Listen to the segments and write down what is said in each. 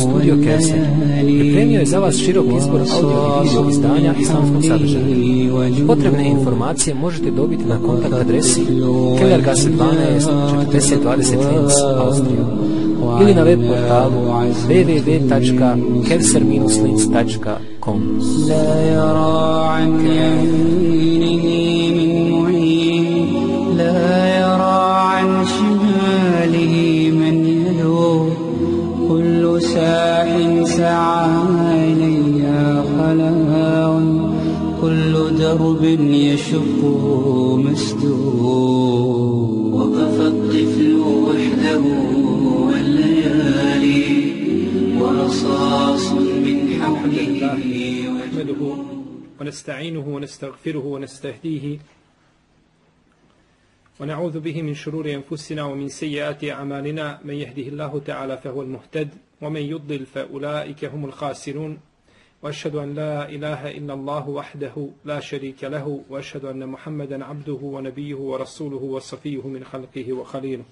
Studio Kesen pripremio je za vas širok izbor audio i video izdanja islamskog sadržaja. Potrebne informacije možete dobiti na kontakt adresi Kellergasse 12 4020 Linz, Austrija. Ili na web portalu www.kelser-linz.com سعى إلي خلاء كل درب يشقه مسدود وقف الطفل وحده والليالي ورصاص من حوله نحمده ونستعينه ونستغفره ونستهديه ونعوذ به من شرور أنفسنا ومن سيئات أعمالنا. من يهده الله تعالى فهو المهتد ومن يضلل فأولئك هم الخاسرون. وأشهد أن لا إله إلا الله وحده لا شريك له وأشهد أن محمدا عبده ونبيه ورسوله وصفيه من خلقه وخليله.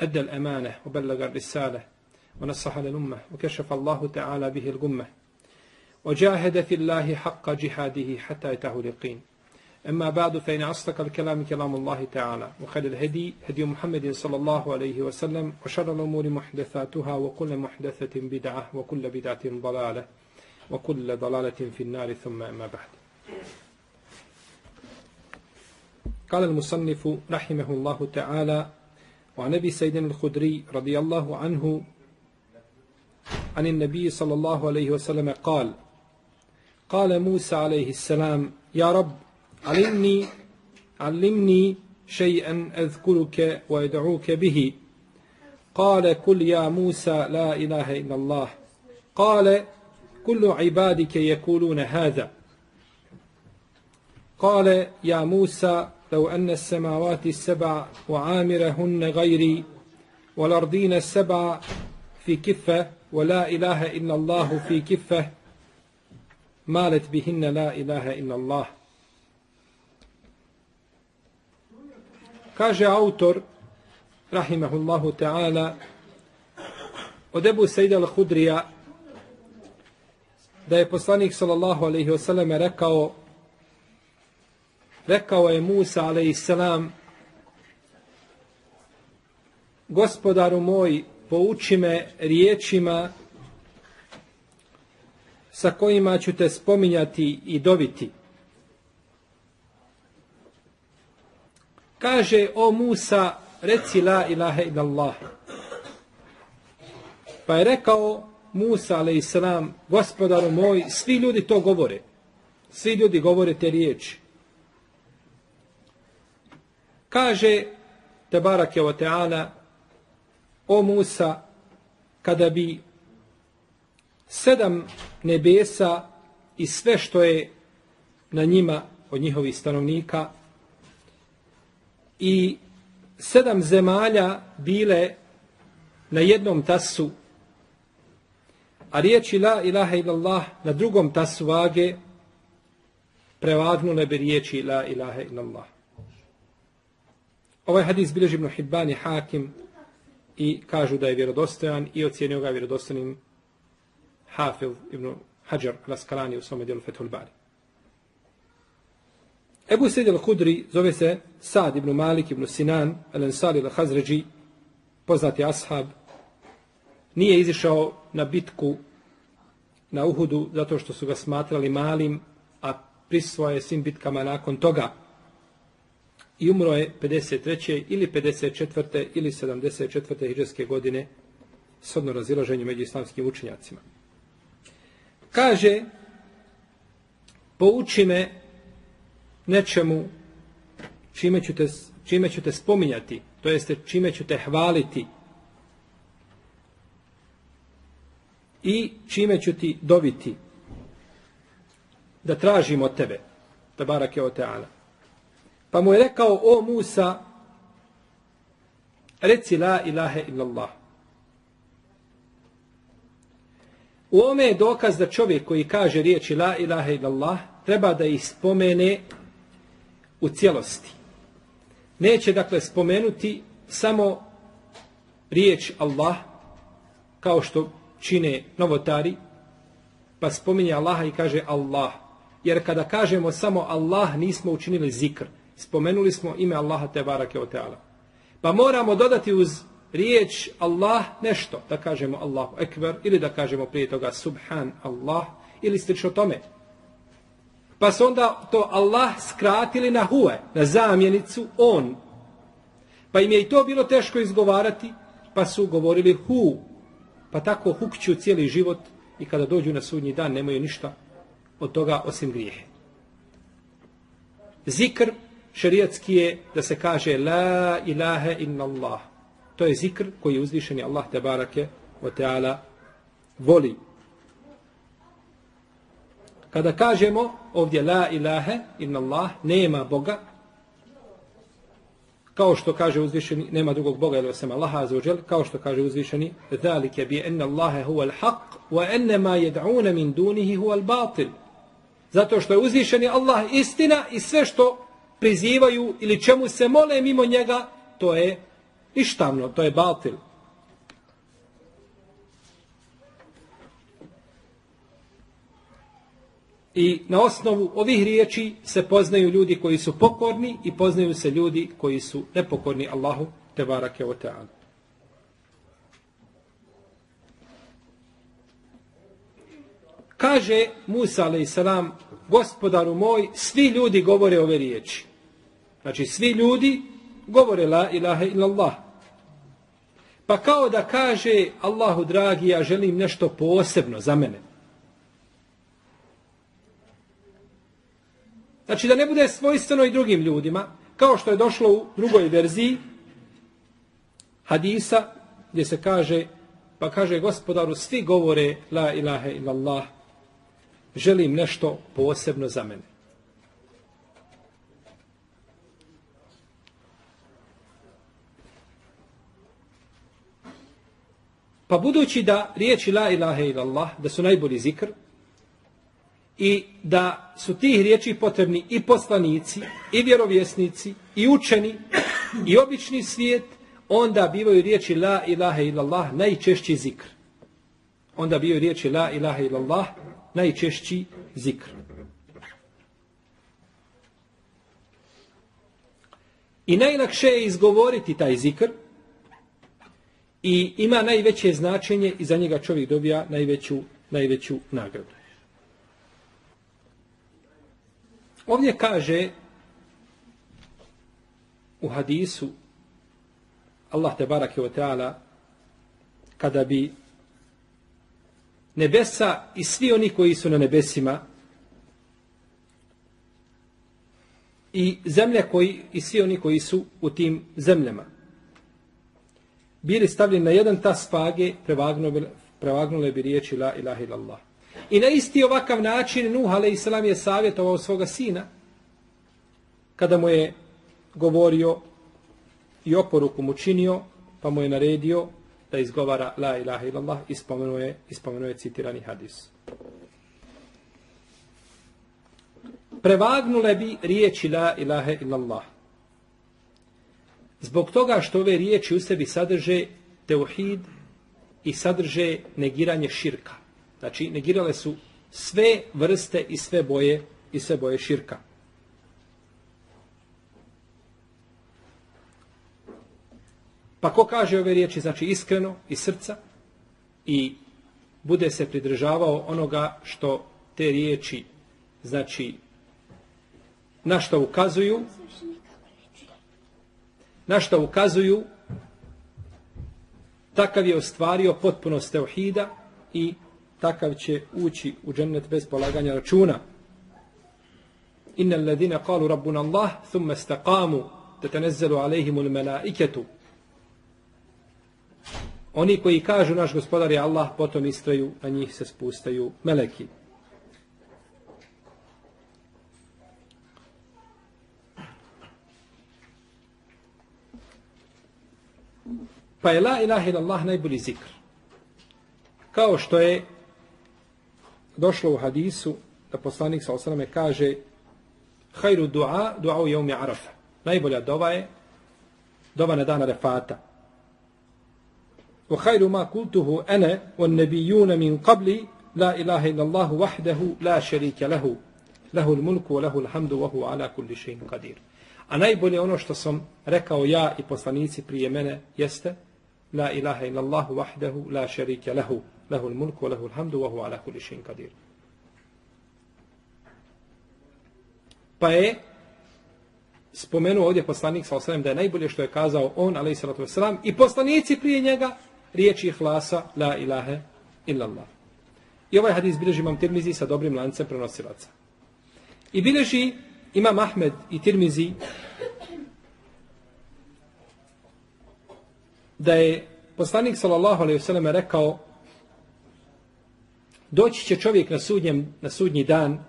أدى الأمانة وبلغ الرسالة ونصح للأمة وكشف الله تعالى به الغمة. وجاهد في الله حق جهاده حتى يتاه اليقين. أما بعد فإن أصدق الكلام كلام الله تعالى وخير الهدي هدي محمد صلى الله عليه وسلم وشر الأمور محدثاتها وكل محدثة بدعة وكل بدعة ضلالة وكل ضلالة في النار ثم أما بعد. قال المصنف رحمه الله تعالى وعن أبي سيدنا الخدري رضي الله عنه عن النبي صلى الله عليه وسلم قال قال موسى عليه السلام يا رب علمني علمني شيئا أذكرك ويدعوك به. قال كل يا موسى لا إله إلا الله. قال كل عبادك يقولون هذا. قال يا موسى لو أن السماوات السبع وعامرهن غيري والأرضين السبع في كفة ولا إله إلا الله في كفة مالت بهن لا إله إلا الله. Kaže autor, rahimahullahu ta'ala, od Ebu Sejda al-Hudrija, da je poslanik sallallahu alaihi wasallam rekao, rekao je Musa alaihi salam, gospodaru moj, pouči me riječima sa kojima ću te spominjati i dobiti. Kaže, o Musa, reci la ilaha illallah. Pa je rekao Musa, a.s. gospodaru moj, svi ljudi to govore. Svi ljudi govore te riječi. Kaže, te barak je o o Musa, kada bi sedam nebesa i sve što je na njima od njihovih stanovnika i sedam zemalja bile na jednom tasu, a riječi la ilaha illallah na drugom tasu vage prevagnule bi riječi la ilaha illallah. Ovaj hadis bilježi Ibn Hibban i Hakim i kažu da je vjerodostojan i ocjenio ga vjerodostojnim Hafil ibn Hajar Raskalani u svome dijelu Fethul Bari. Ebu Sejid al-Hudri zove se Sad ibn Malik ibn Sinan al-Ansari al-Hazređi, poznati ashab, nije izišao na bitku na Uhudu zato što su ga smatrali malim, a prisvoje svim bitkama nakon toga. I umro je 53. ili 54. ili 74. hiđarske godine shodno razilaženju među islamskim učenjacima. Kaže, pouči me nečemu čime ću te, čime ću te spominjati, to jeste čime ću te hvaliti i čime ću ti dobiti da tražim od tebe, da barak je o teana. Pa mu je rekao, o Musa, reci la ilaha illallah. U ome je dokaz da čovjek koji kaže riječi la ilaha illallah treba da ih spomene u cijelosti. Neće dakle spomenuti samo riječ Allah kao što čine novotari, pa spominje Allaha i kaže Allah. Jer kada kažemo samo Allah, nismo učinili zikr. Spomenuli smo ime Allaha te barake o teala. Pa moramo dodati uz riječ Allah nešto, da kažemo Allahu ekber, ili da kažemo prije toga Subhan Allah, ili slično tome. Pa su onda to Allah skratili na huve, na zamjenicu on. Pa im je i to bilo teško izgovarati, pa su govorili hu. Pa tako hukću cijeli život i kada dođu na sudnji dan nemaju ništa od toga osim grijehe. Zikr šerijatski je da se kaže la ilaha inna Allah. To je zikr koji je uzvišeni Allah te barake o teala voli. Kada kažemo ovdje la ilaha in Allah, nema Boga, kao što kaže uzvišeni, nema drugog Boga ili osim Allaha azuđel, kao što kaže uzvišeni, zalike bi enna Allahe huwa al-haq, wa enne ma jed'una min dunihi huwa al-batil. Zato što je uzvišeni Allah istina i sve što prizivaju ili čemu se mole mimo njega, to je ništavno, to je batil. I na osnovu ovih riječi se poznaju ljudi koji su pokorni i poznaju se ljudi koji su nepokorni Allahu te barake o ta'ala. Kaže Musa a.s. gospodaru moj, svi ljudi govore ove riječi. Znači, svi ljudi govore la ilaha illallah. Pa kao da kaže Allahu dragi, ja želim nešto posebno za mene. Znači da ne bude svojstveno i drugim ljudima, kao što je došlo u drugoj verziji hadisa, gdje se kaže, pa kaže gospodaru, svi govore la ilaha illallah, želim nešto posebno za mene. Pa budući da riječi la ilaha illallah, da su najbolji zikr, i da su tih riječi potrebni i poslanici, i vjerovjesnici, i učeni, i obični svijet, onda bivaju riječi la ilaha illallah najčešći zikr. Onda bivaju riječi la ilaha illallah najčešći zikr. I najlakše je izgovoriti taj zikr i ima najveće značenje i za njega čovjek dobija najveću, najveću nagradu. Ovdje kaže u hadisu Allah te barake o teala kada bi nebesa i svi oni koji su na nebesima i zemlje koji i svi oni koji su u tim zemljama bili stavljeni na jedan tas spage prevagnule, prevagnule bi riječi la ilaha illallah. I na isti ovakav način Nuh a.s. je savjetovao svoga sina kada mu je govorio i oporuku mu činio, pa mu je naredio da izgovara la ilaha illallah i spomenuje, spomenuje citirani hadis. Prevagnule bi riječi la ilaha illallah. Zbog toga što ove riječi u sebi sadrže teuhid i sadrže negiranje širka. Znači, negirale su sve vrste i sve boje i sve boje širka. Pa ko kaže ove riječi, znači iskreno i srca i bude se pridržavao onoga što te riječi, znači, na što ukazuju, na što ukazuju, takav je ostvario potpunost teuhida i takav će ući u džennet bez polaganja računa. Inna alladhina qalu rabbuna Allah thumma istaqamu tatanazzalu alayhim almalaikatu. Oni koji kažu naš gospodar je Allah, potom istraju, na njih se spustaju meleki. Pa je la ilaha illallah najbolji zikr. Kao što je došlo u hadisu da poslanik sa osaname kaže hajru dua, dua u jeumi arafa. Najbolja dova je dova na dana refata. U hajru ma kultuhu ene on nebijuna min qabli la ilaha illallahu wahdehu la šerike lehu. Lehu l-mulku, lehu l-hamdu, vahu ala kulli šeim kadir. A najbolje ono što sam rekao ja i poslanici prije mene jeste La ilaha illallahu wahdahu la šerike lehu lehu al-mulku wa lahu al-hamdu wa huwa ala kulli shay'in qadir. Pa je spomenuo ovdje poslanik sa osrem da je najbolje što je kazao on, alaih salatu wasalam, i poslanici prije njega, riječi ihlasa, la ilahe illallah. I ovaj hadis bilježi imam Tirmizi sa dobrim lancem prenosilaca. I bilježi imam Ahmed i Tirmizi da je poslanik sallallahu alejhi ve selleme rekao doći će čovjek na sudnjem na sudnji dan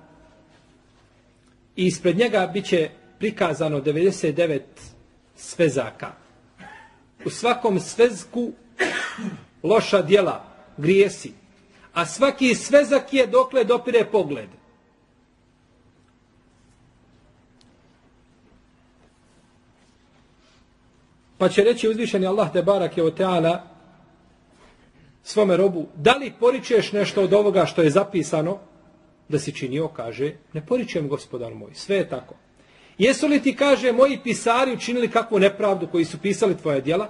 i ispred njega biće prikazano 99 svezaka. U svakom svezku loša djela, grijesi. A svaki svezak je dokle dopire pogled. Pa će reći uzvišeni Allah te barak je o teala svome robu, da li poričeš nešto od ovoga što je zapisano da si činio, kaže, ne poričujem gospodar moj, sve je tako. Jesu li ti, kaže, moji pisari učinili kakvu nepravdu koji su pisali tvoje djela?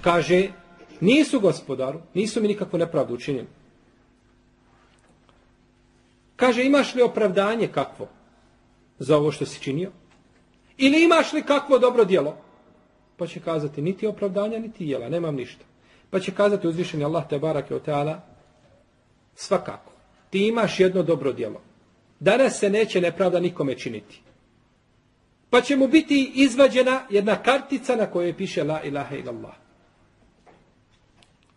Kaže, nisu gospodaru, nisu mi nikakvu nepravdu učinili. Kaže, imaš li opravdanje kakvo za ovo što si činio? Ili imaš li kakvo dobro djelo? Pa će kazati, niti opravdanja, niti jela, nemam ništa. Pa će kazati uzvišeni Allah te barake o teala, svakako, ti imaš jedno dobro djelo. Danas se neće nepravda nikome činiti. Pa će mu biti izvađena jedna kartica na kojoj piše la ilaha illallah.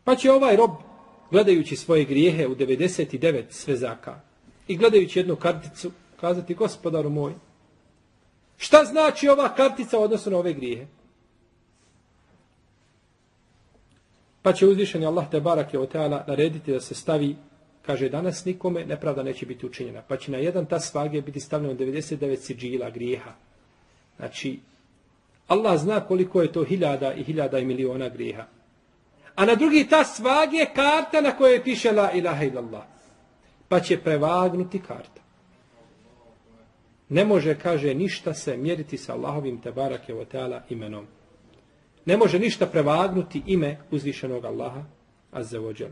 Pa će ovaj rob, gledajući svoje grijehe u 99 svezaka i gledajući jednu karticu, kazati, gospodaru moj, šta znači ova kartica u odnosu na ove grijehe? Pa će uzvišeni Allah te barake je o teala narediti da se stavi, kaže danas nikome, nepravda neće biti učinjena. Pa će na jedan ta svage biti stavljeno 99 siđila grijeha. Znači, Allah zna koliko je to hiljada i hiljada i miliona grijeha. A na drugi ta svage karta na kojoj piše la ilaha illallah. Pa će prevagnuti karta. Ne može, kaže, ništa se mjeriti sa Allahovim tebarake o teala imenom ne može ništa prevagnuti ime uzvišenog Allaha azza wa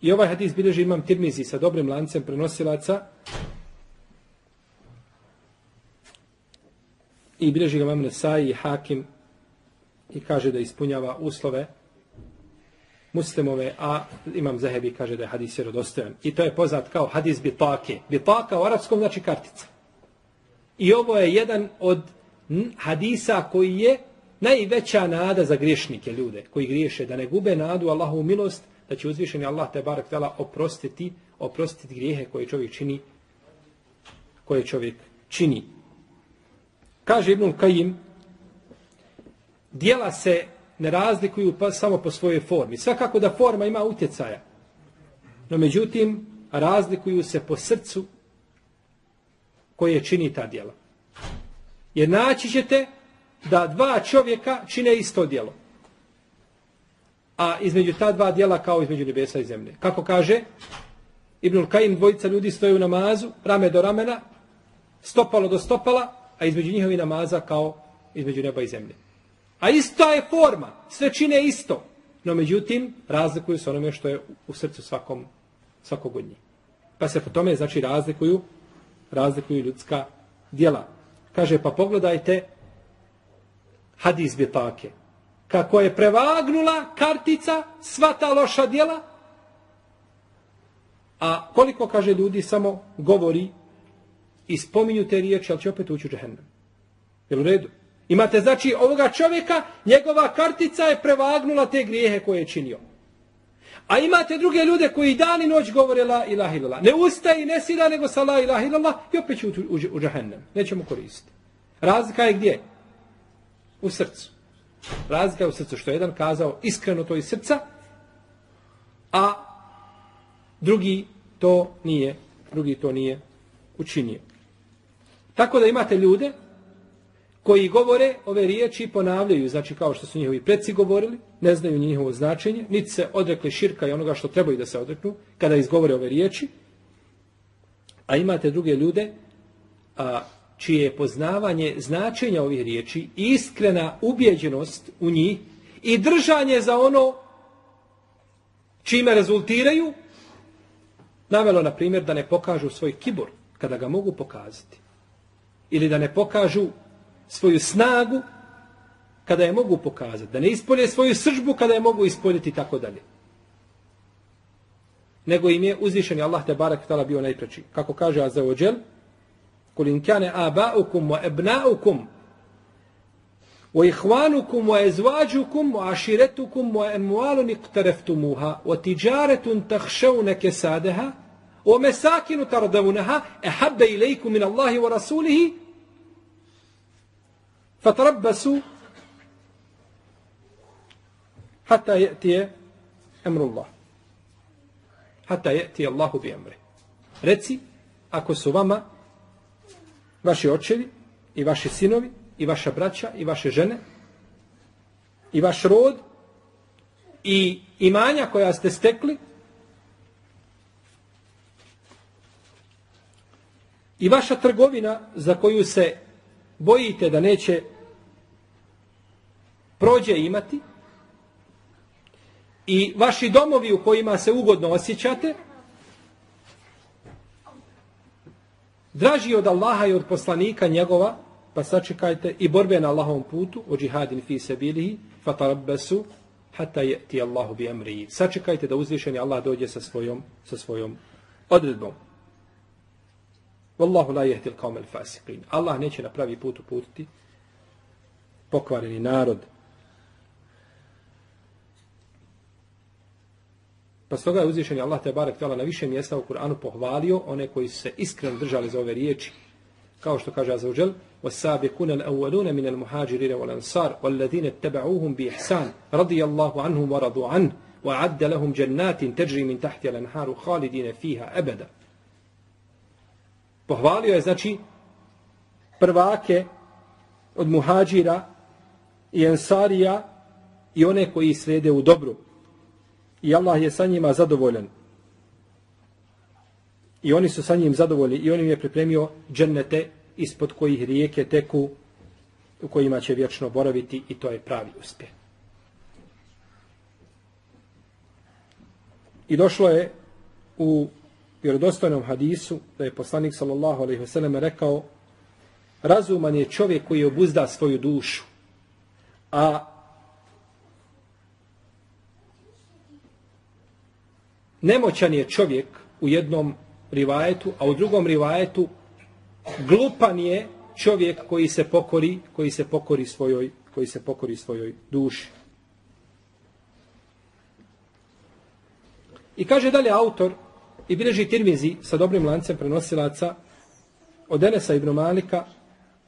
I ovaj hadis bilježi imam tirmizi sa dobrim lancem prenosilaca i bilježi ga imam Nesai i Hakim i kaže da ispunjava uslove muslimove, a imam Zahebi kaže da je hadis vjerodostojan. I to je poznat kao hadis bitake. Bitaka u arapskom znači kartica. I ovo je jedan od hadisa koji je najveća nada za griješnike ljude koji griješe, da ne gube nadu Allahovu milost, da će uzvišeni Allah te barak tela oprostiti, oprostiti grijehe koje čovjek čini, koje čovjek čini. Kaže Ibnul Kajim, dijela se ne razlikuju pa samo po svojoj formi. Svakako da forma ima utjecaja. No međutim, razlikuju se po srcu koje čini ta dijela. Jer naći ćete da dva čovjeka čine isto djelo. A između ta dva djela kao između nebesa i zemlje. Kako kaže Ibnul Kajim, dvojica ljudi stoje u namazu, rame do ramena, stopalo do stopala, a između njihovi namaza kao između neba i zemlje. A isto je forma, sve čine isto. No međutim, razlikuju se onome što je u srcu svakom, svakog od njih. Pa se po tome, znači, razlikuju, razlikuju ljudska djela. Kaže, pa pogledajte hadis bitake. Kako je prevagnula kartica sva ta loša djela, a koliko, kaže ljudi, samo govori i spominju te riječi, ali će opet ući u džehennem. Jel u redu? Imate, znači, ovoga čovjeka, njegova kartica je prevagnula te grijehe koje je činio. A imate druge ljude koji dan i noć govore la ilaha illallah. Ne ustaje i ne sida nego sa la ilaha illallah i opet će u, u, u džahennem. Nećemo koristiti. Razlika je gdje? U srcu. Razlika je u srcu što je jedan kazao iskreno to iz srca, a drugi to nije, drugi to nije učinio. Tako da imate ljude koji govore ove riječi i ponavljaju, znači kao što su njihovi preci govorili, ne znaju njihovo značenje, niti se odrekli širka i onoga što trebaju da se odreknu, kada izgovore ove riječi, a imate druge ljude, a, čije je poznavanje značenja ovih riječi, iskrena ubjeđenost u njih i držanje za ono čime rezultiraju, navelo, na primjer, da ne pokažu svoj kibor, kada ga mogu pokazati. Ili da ne pokažu svoju snagu, kada je mogu pokazati. Da ne ispolje svoju sržbu, kada je mogu ispoljiti i tako dalje. Nego im je uzvišeni Allah te barak tala bio najpreći. Kako kaže Azeođel, wa Jal, Kul in kane abaukum wa ebnaukum wa ihvanukum wa ezvađukum wa aširetukum wa emualun iqtareftumuha wa tijaretun tahšavne kesadeha wa mesakinu tardavunaha ehabbe ilaikum min Allahi wa rasulihi fatarabbasu hatta je'tije emrullah. Hatta je'tije Allahu bi emre. Reci, ako su vama vaši očevi i vaši sinovi i vaša braća i vaše žene i vaš rod i imanja koja ste stekli i vaša trgovina za koju se bojite da neće prođe imati i vaši domovi u kojima se ugodno osjećate draži od Allaha i od poslanika njegova, pa sačekajte i borbe na Allahovom putu, o džihadin fi sebilihi, fatarabbesu, hata je ti Allahu bi emriji. Sačekajte da uzvišeni Allah dođe sa svojom, sa svojom odredbom. Wallahu la jehtil kaumel fasiqin. Allah neće na pravi put uputiti pokvareni narod. Pa stoga je uzvišen Allah te barek tala na više mjesta u Kur'anu pohvalio one koji su se iskreno držali za ove riječi. Kao što kaže Azzawajal, وَسَابِقُونَ الْأَوَّلُونَ مِنَ الْمُحَاجِرِينَ وَالْأَنصَارِ وَالَّذِينَ اتَّبَعُوهُمْ بِإِحْسَانِ رَضِيَ اللَّهُ عَنْهُمْ وَرَضُوا عَنْهُ وَعَدَّ لَهُمْ جَنَّاتٍ تَجْرِي مِنْ تَحْتِ الْأَنْهَارُ خَالِدِينَ فِيهَا أَبَدًا Pohvalio je, znači, prvake od muhađira i ensarija i one koji srede u dobru i Allah je sa njima zadovoljan. I oni su sa njim zadovoljni i on im je pripremio džennete ispod kojih rijeke teku u kojima će vječno boraviti i to je pravi uspjeh. I došlo je u vjerodostojnom hadisu da je poslanik sallallahu alejhi ve sellem rekao razuman je čovjek koji obuzda svoju dušu a nemoćan je čovjek u jednom rivajetu, a u drugom rivajetu glupan je čovjek koji se pokori, koji se pokori svojoj, koji se pokori svojoj duši. I kaže dalje autor i bileži Tirmizi sa dobrim lancem prenosilaca od Enesa ibn Malika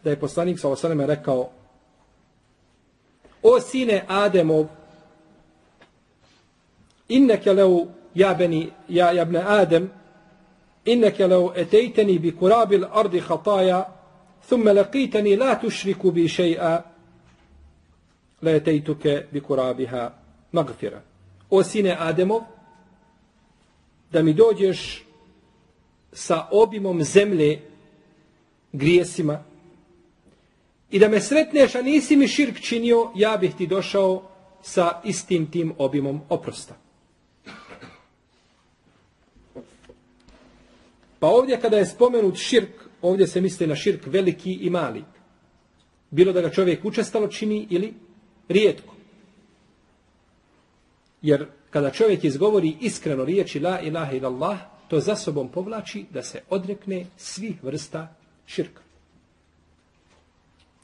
da je poslanik sa osaleme rekao O sine Ademov inneke leu ja beni, ja, ja bne Adem, inneke leo etejteni bi kurabil ardi hataja, thumme laqitani la tušriku bi šeja, la etejtuke bi kurabiha magfira. O sine Ademov, da mi dođeš sa obimom zemlje grijesima i da me sretneš, a nisi mi širk činio, ja bih ti došao sa istim tim obimom oprosta. Pa ovdje kada je spomenut širk, ovdje se misli na širk veliki i mali. Bilo da ga čovjek učestalo čini ili rijetko. Jer kada čovjek izgovori iskreno riječi la ilaha illallah, to za sobom povlači da se odrekne svih vrsta širka.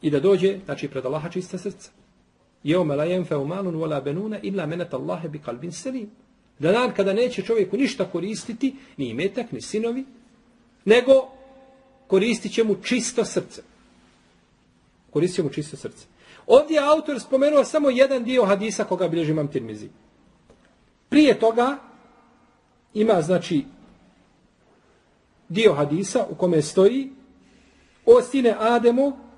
I da dođe, znači pred Allaha čista srca. Jevme la jenfeu malun vola benuna illa menet Allahe bi kalbin selim. Da dan kada neće čovjeku ništa koristiti, ni imetak, ni sinovi, nego koristit će mu čisto srce. Koristit će mu čisto srce. Ovdje je autor spomenuo samo jedan dio hadisa koga bilježi imam tirmizi. Prije toga ima, znači, dio hadisa u kome stoji o sine Ademu,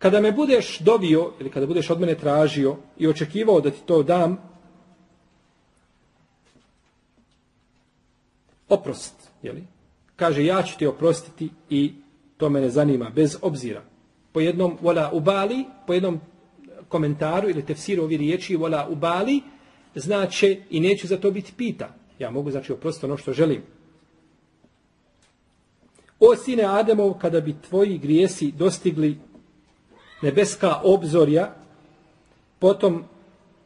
Kada me budeš dobio, ili kada budeš od mene tražio i očekivao da ti to dam, oprost, jeli? Kaže, ja ću ti oprostiti i to mene zanima, bez obzira. Po jednom, vola ubali, po jednom komentaru ili tefsiru ovi riječi, vola ubali, znači i neću za to biti pita. Ja mogu, znači, oprostiti ono što želim. O sine Ademov, kada bi tvoji grijesi dostigli nebeska obzorja, potom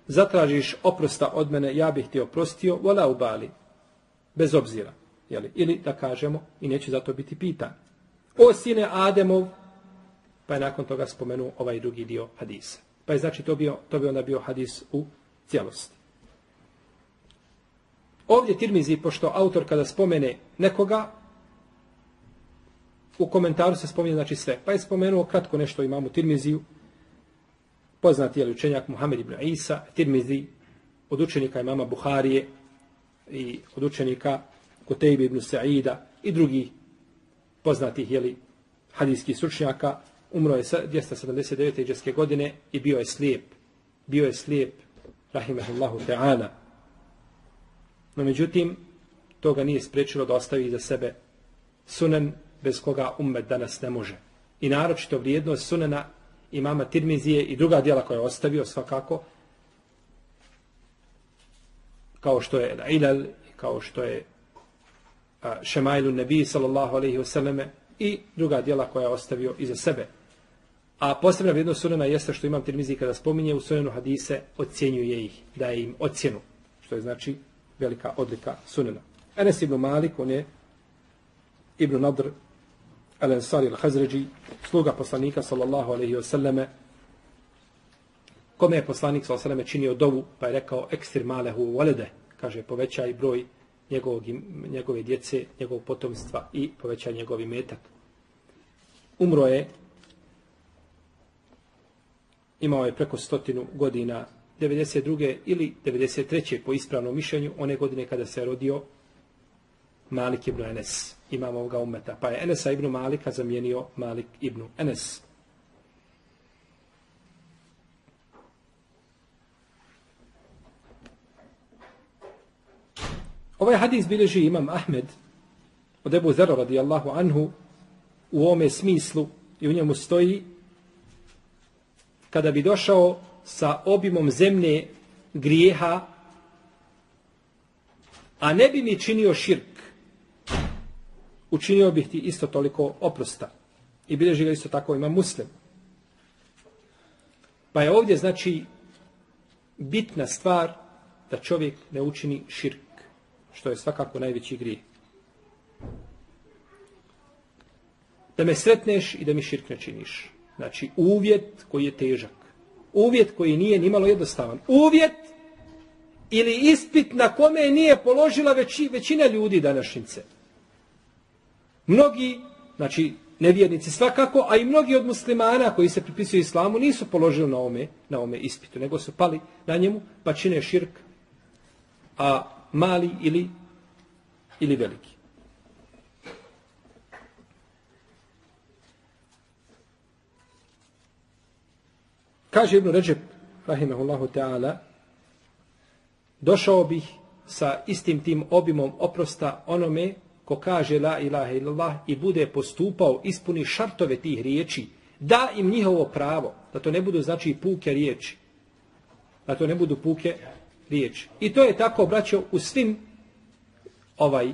zatražiš oprosta od mene, ja bih ti oprostio, vola ubali, bez obzira. Jeli? Ili da kažemo, i neće zato biti pitan. O sine Ademov, pa je nakon toga spomenuo ovaj drugi dio hadisa. Pa je znači to, bio, to bi onda bio hadis u cijelosti. Ovdje Tirmizi, pošto autor kada spomene nekoga, u komentaru se spominje znači sve. Pa je spomenuo kratko nešto imamo Tirmiziju, poznati je učenjak Muhammed ibn Isa, Tirmizi, od učenika imama Buharije i od učenika Kutejbi ibn Sa'ida i drugih poznatih jeli, hadijskih stručnjaka. Umro je 279. iđeske godine i bio je slijep. Bio je slijep, rahimahullahu ta'ala. No međutim, toga nije sprečilo da ostavi za sebe sunan bez koga ummet danas ne može. I naročito vrijednost sunena imama Tirmizije i druga dijela koje je ostavio svakako, kao što je Ilal, kao što je Šemajlu Nebi sallallahu alaihi wasallame i druga dijela koja je ostavio iza sebe. A posebna vrijednost sunena jeste što imam tirmizi kada spominje u sunenu hadise, ocjenjuje ih, daje im ocjenu, što je znači velika odlika sunena. Enes ibn Malik, on je Ibn Nadr Al-Ansari Al-Hazređi, sluga poslanika sallallahu alaihi wasallame, kome je poslanik sa osaleme činio dovu, pa je rekao ekstremalehu volede, kaže povećaj broj njegovog, njegove djece, njegovog potomstva i povećaj njegovi metak. Umro je, imao je preko stotinu godina, 92. ili 93. po ispravnom mišljenju, one godine kada se rodio Malik ibn Enes, imam ovoga umeta. Pa je Enesa ibn Malika zamijenio Malik ibn Enes. Ovaj hadis bileži imam Ahmed od Ebu Zero radijallahu anhu u ome smislu i u njemu stoji kada bi došao sa obimom zemlje grijeha a ne bi mi činio širk učinio bih ti isto toliko oprosta. I bileži ga isto tako ima muslim. Pa je ovdje znači bitna stvar da čovjek ne učini širk, što je svakako najveći grije. Da me sretneš i da mi širk ne činiš. Znači uvjet koji je težak. Uvjet koji nije nimalo jednostavan. Uvjet ili ispit na kome nije položila veći, većina ljudi današnjice. Mnogi, znači nevjernici svakako, a i mnogi od muslimana koji se pripisuju islamu nisu položili na ome, na ome ispitu, nego su pali na njemu pa čine širk, a mali ili, ili veliki. Kaže Ibn Ređep, rahimahullahu ta'ala, došao bih sa istim tim obimom oprosta onome ko kaže la ilaha illallah i bude postupao, ispuni šartove tih riječi, da im njihovo pravo, da to ne budu znači puke riječi. Da to ne budu puke riječi. I to je tako, braćo, u svim ovaj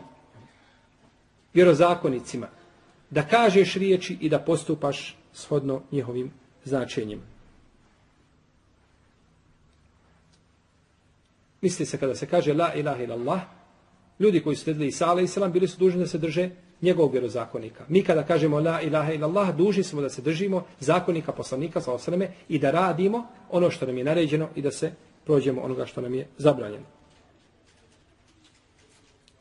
vjerozakonicima. Da kažeš riječi i da postupaš shodno njihovim značenjima. Misli se kada se kaže la ilaha ilallah, Ljudi koji su sledili Isa a.s. bili su dužni da se drže njegovog vjerozakonika. Mi kada kažemo la ilaha illallah, dužni smo da se držimo zakonika poslanika sa osreme i da radimo ono što nam je naređeno i da se prođemo onoga što nam je zabranjeno.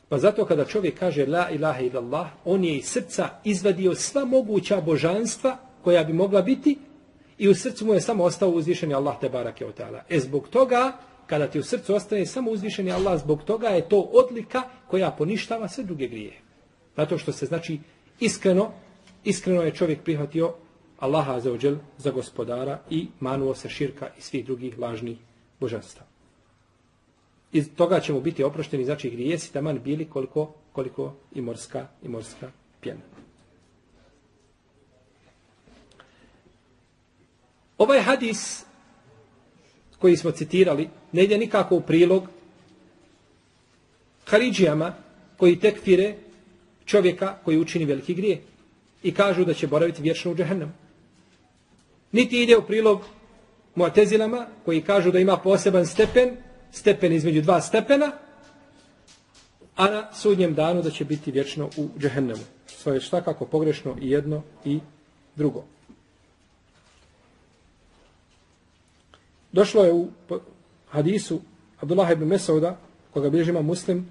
Pa zato kada čovjek kaže la ilaha illallah, on je iz srca izvadio sva moguća božanstva koja bi mogla biti i u srcu mu je samo ostao uzvišeni Allah te barake o ta'ala. E zbog toga kada ti u srcu ostane samo uzvišeni Allah, zbog toga je to odlika koja poništava sve druge grije. Zato što se znači iskreno, iskreno je čovjek prihvatio Allaha za ođel za gospodara i manuo se širka i svih drugih lažnih božanstva. Iz toga ćemo biti oprošteni, znači grijesi taman bili koliko, koliko i morska, i morska pjena. Ovaj hadis koji smo citirali ne ide nikako u prilog Haridžijama koji tekfire čovjeka koji učini veliki grije i kažu da će boraviti vječno u džehennem. Niti ide u prilog Mu'tezilama koji kažu da ima poseban stepen, stepen između dva stepena, a na sudnjem danu da će biti vječno u džehennemu. Svoje je štakako pogrešno i jedno i drugo. Došlo je u hadisu Abdullah ibn Mesauda, koga bilježi ima muslim,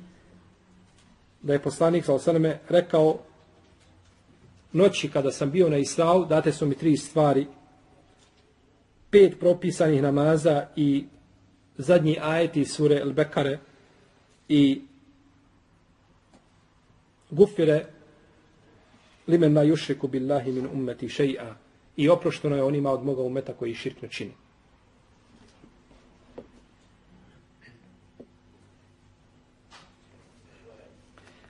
da je poslanik sa osaname rekao noći kada sam bio na Israu, date su mi tri stvari, pet propisanih namaza i zadnji ajeti sure El Bekare i gufire limen ma yushriku billahi min ummeti shay'a i oprošteno je onima od moga umeta koji širk ne čini.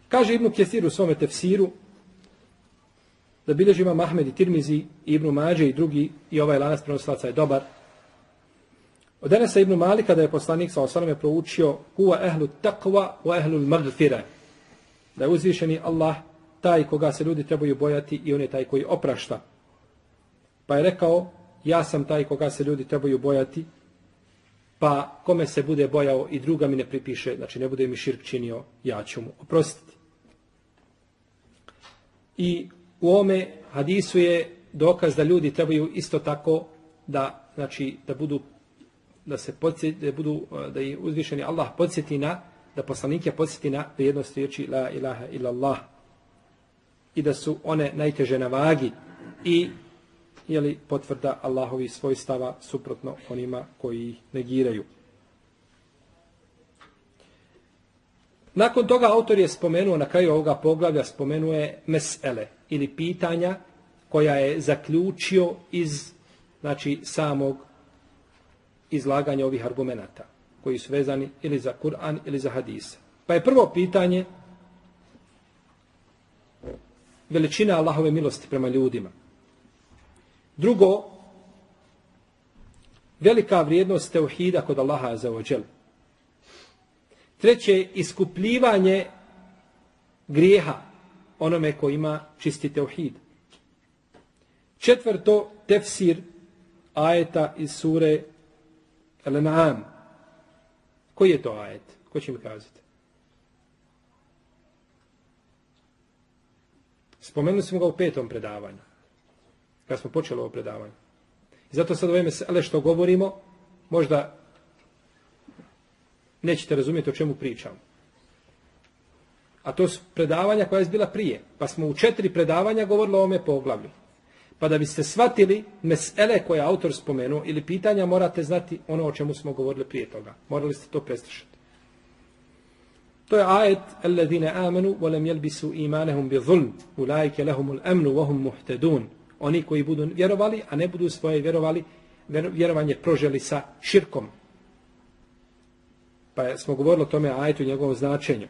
Kaže Ibnu Kjesir u svome tefsiru da bilježi ima Mahmed i Tirmizi i Ibnu Mađe i drugi i ovaj lanac prenoslaca je dobar. Od Enesa Ibnu Malika da je poslanik sa osaname proučio huwa ehlu takva wa ehlu magfira. Da je uzvišeni Allah taj koga se ljudi trebaju bojati i on je taj koji oprašta. Pa je rekao, ja sam taj koga se ljudi trebaju bojati, pa kome se bude bojao i druga mi ne pripiše, znači ne bude mi širk činio, ja ću mu oprostiti. I u ome hadisu je dokaz da ljudi trebaju isto tako da znači da budu da se podsjeti, da budu da je uzvišeni Allah podsjeti na da poslanike podsjeti na vrijednost riječi la ilaha illallah i da su one najteže na vagi i je li potvrda Allahovi svojstava suprotno onima koji ih negiraju. Nakon toga autor je spomenuo na kraju ovoga poglavlja spomenuje mesele ili pitanja koja je zaključio iz znači samog izlaganja ovih argumenata koji su vezani ili za Kur'an ili za hadise. Pa je prvo pitanje veličina Allahove milosti prema ljudima. Drugo, velika vrijednost teuhida kod Allaha za ođel. Treće, iskupljivanje grijeha onome ko ima čisti teuhid. Četvrto, tefsir ajeta iz sure Al-An'am. Koji je to ajet? Ko će mi kazati? Spomenuli smo ga u petom predavanju. Kad smo počeli ovo predavanje. I zato sad ove mesele što govorimo, možda nećete razumjeti o čemu pričam. A to su predavanja koja je bila prije. Pa smo u četiri predavanja govorili o ome poglavlju. Pa da biste shvatili mesele koje autor spomenuo ili pitanja, morate znati ono o čemu smo govorili prije toga. Morali ste to preslušati. To je ajet alladine amanu volem jelbisu yalbisu bi zulm ulaika lahumul amnu wa hum muhtadun oni koji budu vjerovali a ne budu svoje vjerovali vjerovanje proželi sa širkom pa smo govorili o tome ajetu i njegovom značenju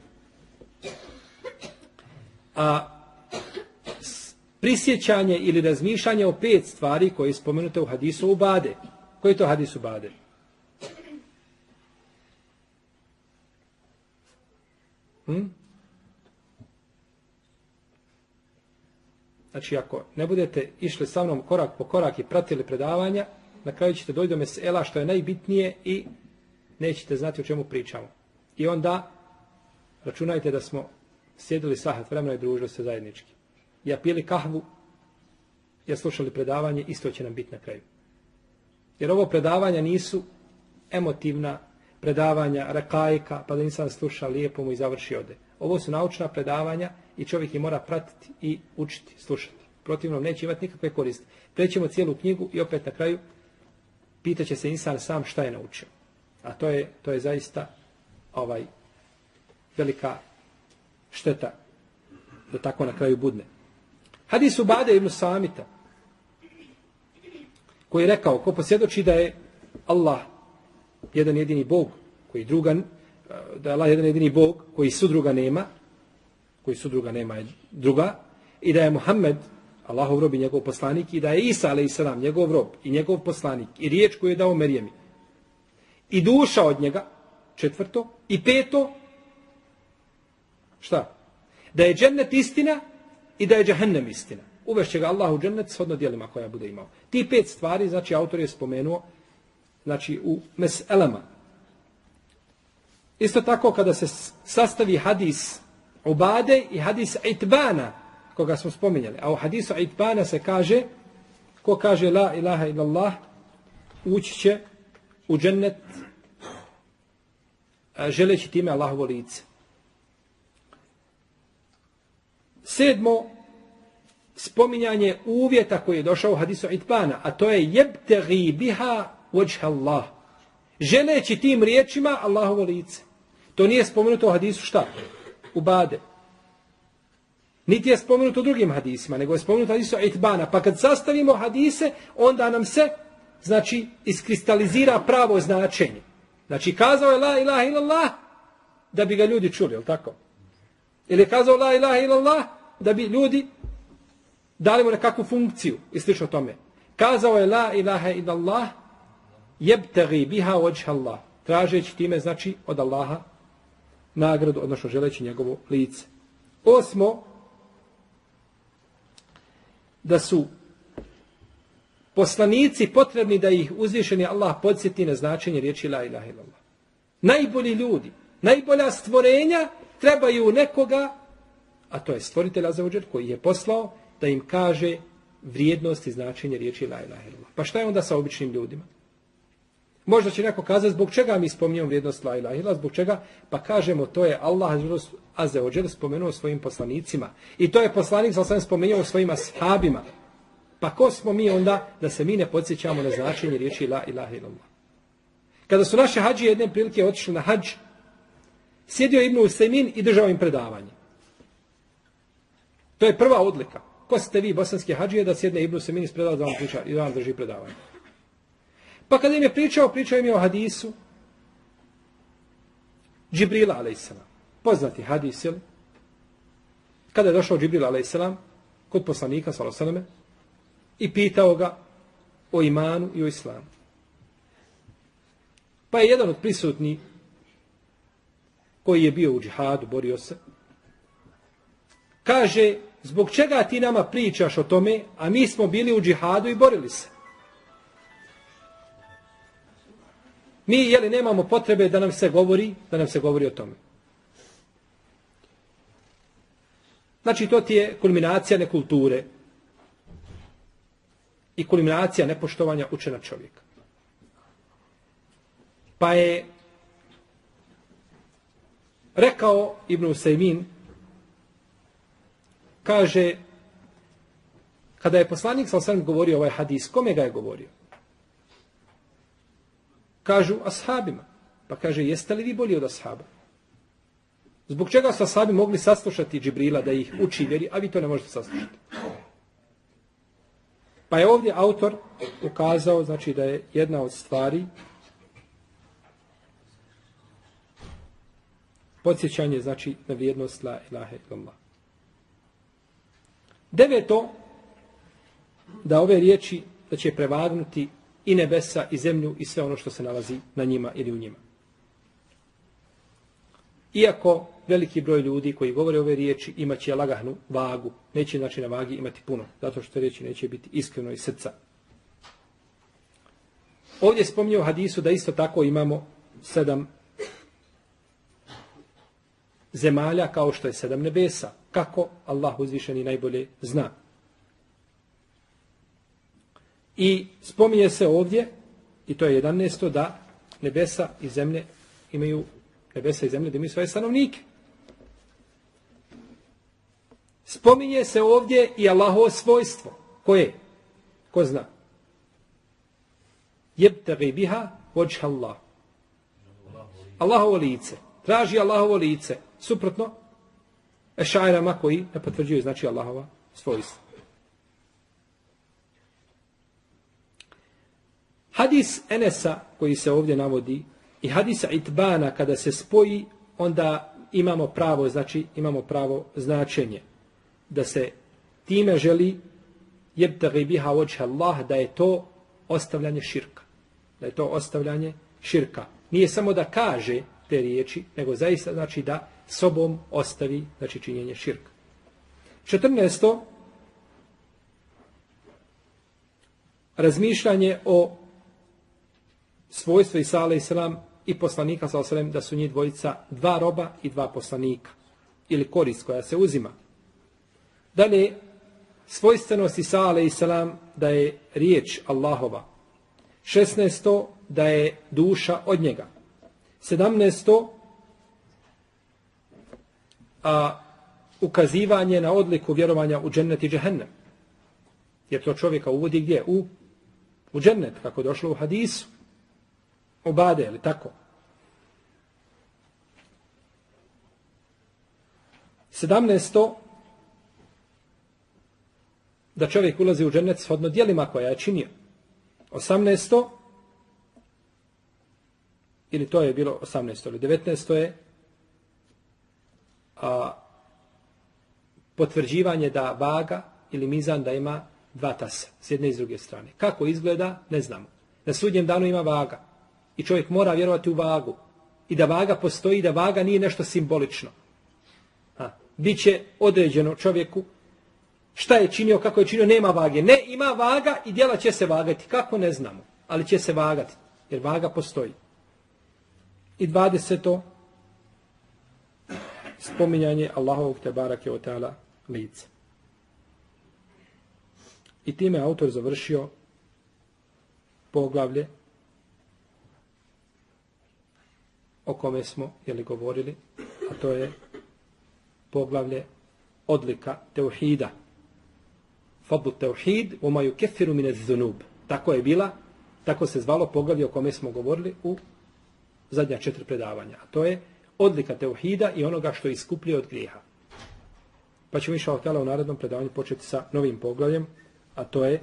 a prisjećanje ili razmišljanje o pet stvari koje je spomenute u hadisu u Bade. Koji je to hadis u Bade? Hm? Znači, ako ne budete išli sa mnom korak po korak i pratili predavanja, na kraju ćete doći do mesela što je najbitnije i nećete znati o čemu pričamo. I onda računajte da smo sjedili sahat vremena i družili se zajednički. Ja pili kahvu, ja slušali predavanje, isto će nam biti na kraju. Jer ovo predavanja nisu emotivna predavanja, rekajka, pa da nisam sluša lijepo mu i završi ode. Ovo su naučna predavanja i čovjek je mora pratiti i učiti, slušati. Protivno, neće imati nikakve koriste. Prećemo cijelu knjigu i opet na kraju pitaće se insan sam šta je naučio. A to je, to je zaista ovaj velika šteta da tako na kraju budne. Hadis Ubade ibn Samita koji je rekao, ko posvjedoči da je Allah jedan jedini Bog, koji druga, da je Allah jedan jedini Bog, koji su druga nema, koji su druga nema je druga, i da je Muhammed, Allahov rob i njegov poslanik, i da je Isa, a.s. njegov rob i njegov poslanik, i riječ koju je dao Merijemi, i duša od njega, četvrto, i peto, šta? Da je džennet istina i da je džahennem istina. Uvešće ga Allah u džennet shodno dijelima koja bude imao. Ti pet stvari, znači, autor je spomenuo, znači, u meselama. Isto tako, kada se sastavi hadis Ubade i hadis Itbana, koga smo spominjali. A u hadisu Itbana se kaže, ko kaže la ilaha illallah, ući će u džennet e, želeći time Allahovo lice. Sedmo, spominjanje uvjeta koji je došao u hadisu Itbana, a to je jebtegi biha vajha Allah. Želeći tim riječima Allahovo lice. To nije spomenuto u hadisu šta? U bade. Niti je spomenuto u drugim hadisima, nego je spomenuto u hadisu Itbana. Pa kad sastavimo hadise, onda nam se, znači, iskristalizira pravo značenje. Znači, kazao je la ilaha illallah da bi ga ljudi čuli, je tako? Ili je kazao la ilaha illallah da bi ljudi dali mu nekakvu funkciju i slično tome. Kazao je la ilaha illallah jebtegi biha ođha Allah. Tražeći time, znači, od Allaha nagradu, odnosno želeći njegovo lice. Osmo, da su poslanici potrebni da ih uzvišeni Allah podsjeti na značenje riječi la ilaha illallah. Najbolji ljudi, najbolja stvorenja trebaju nekoga, a to je stvoritelj Azzawajal koji je poslao da im kaže vrijednost i značenje riječi la ilaha illallah. Pa šta je onda sa običnim ljudima? Možda će neko kazati zbog čega mi spominjamo vrijednost la ilaha illallah, zbog čega? Pa kažemo to je Allah Azzawajal spomenuo svojim poslanicima. I to je poslanik sa osam spomenuo svojim ashabima. Pa ko smo mi onda da se mi ne podsjećamo na značenje riječi la ilaha illallah? Kada su naše hađi jedne prilike otišli na hađ, sjedio Ibnu Usaymin i držao im predavanje. To je prva odlika. Ko ste vi, bosanski hađije, da sjedne Ibnu Semin i predava da vam priča i da vam drži predavanje? Pa kada im je pričao, pričao im je o hadisu Džibrila, a.s. Poznati hadis, jel? Kada je došao Džibril, a.s. kod poslanika, s.a.s. i pitao ga o imanu i o islamu. Pa je jedan od prisutnih koji je bio u džihadu, borio se, kaže, zbog čega ti nama pričaš o tome, a mi smo bili u džihadu i borili se. Mi, jeli, nemamo potrebe da nam se govori, da nam se govori o tome. Znači, to ti je kulminacija nekulture i kulminacija nepoštovanja učena čovjeka. Pa je rekao Ibn Usaymin, kaže, kada je poslanik sa govorio ovaj hadis, kome ga je govorio? Kažu ashabima. Pa kaže, jeste li vi bolji od ashaba? Zbog čega su ashabi mogli saslušati Džibrila da ih uči vjeri, a vi to ne možete saslušati? Pa je ovdje autor ukazao, znači da je jedna od stvari podsjećanje, znači na vrijednost la ilaha illallah. Deveto, da ove riječi da će prevagnuti i nebesa i zemlju i sve ono što se nalazi na njima ili u njima. Iako veliki broj ljudi koji govore ove riječi imaće lagahnu vagu, neće znači na vagi imati puno, zato što riječi neće biti iskreno iz srca. Ovdje spominje u hadisu da isto tako imamo sedam zemalja kao što je sedam nebesa. Kako Allah uzvišeni najbolje zna. I spominje se ovdje, i to je jedan nesto, da nebesa i zemlje imaju, nebesa i zemlje da imaju svoje stanovnike. Spominje se ovdje i Allahovo svojstvo. Koje? Ko zna? Jebtagi biha vođha Allah. Allahovo lice. Traži Allahovo lice. Suprotno, ešajrama koji ne potvrđuju znači Allahova svojstva. Hadis Enesa koji se ovdje navodi i hadisa Itbana kada se spoji, onda imamo pravo, znači imamo pravo značenje. Da se time želi jebtagi biha vođha Allah, da je to ostavljanje širka. Da je to ostavljanje širka. Nije samo da kaže te riječi, nego zaista znači da sobom ostavi znači činjenje širka. 14. Razmišljanje o svojstvu Isa alaih salam i poslanika sa osrem da su njih dvojica dva roba i dva poslanika ili korist koja se uzima. Dalje, svojstvenost Isa alaih salam da je riječ Allahova. 16. da je duša od njega. 17 a ukazivanje na odliku vjerovanja u džennet i džehennem. Jer to čovjeka uvodi gdje? U, u džennet, kako došlo u hadisu. Obade, ili tako? 17. da čovjek ulazi u džennet shodno dijelima koja je činio. 18. ili to je bilo 18. ili 19. je a, potvrđivanje da vaga ili mizan da ima dva tasa, s jedne i s druge strane. Kako izgleda, ne znamo. Na sudnjem danu ima vaga. I čovjek mora vjerovati u vagu. I da vaga postoji, da vaga nije nešto simbolično. A, biće određeno čovjeku šta je činio, kako je činio, nema vage. Ne, ima vaga i djela će se vagati. Kako, ne znamo. Ali će se vagati. Jer vaga postoji. I dvadeseto spominjanje Allahovog te barake o teala lice. I time autor završio poglavlje o kome smo jeli govorili, a to je poglavlje odlika teuhida. Fadlu teuhid, oma ju kefiru mine zunub. Tako je bila, tako se zvalo poglavlje o kome smo govorili u zadnja četiri predavanja. A to je odlika teuhida i onoga što iskuplje od grijeha. Pa ćemo išao tela u narednom predavanju početi sa novim poglavljem, a to je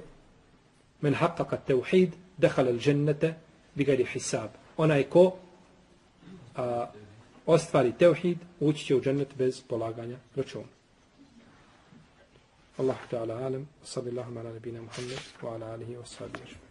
men haqqaqa teuhid dehal el džennete bigari hisab. Onaj ko a, ostvari teuhid, ući će u džennet bez polaganja računa. Allah ta'ala alam, sallallahu ala nabina Muhammed, wa ala alihi wa sallam.